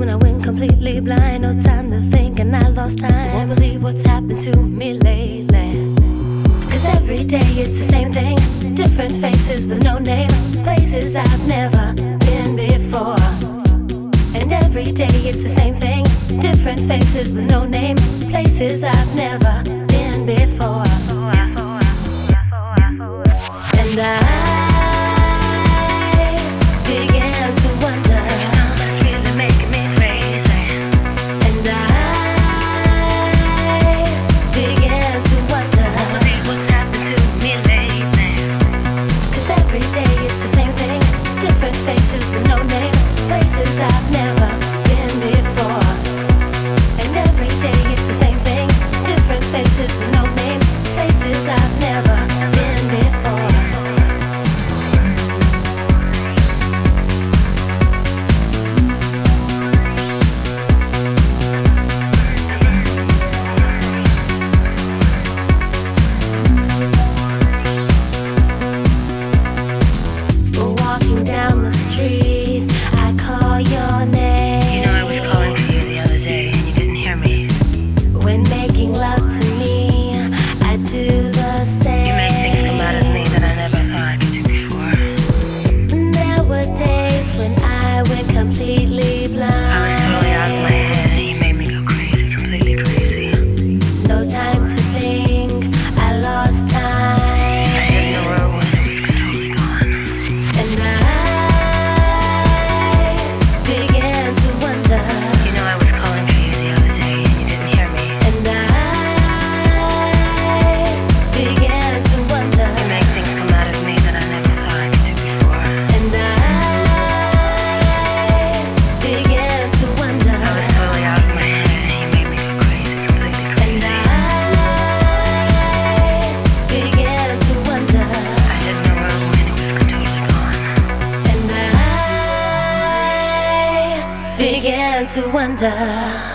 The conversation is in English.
when I went completely blind. No time to think, and I lost time. Won't believe what's happened to me lately. Cause every day it's the same thing. Different faces with no name. Places I've never been before. And every day it's the same thing. Different faces with no name. Places I've never been before. began to wonder.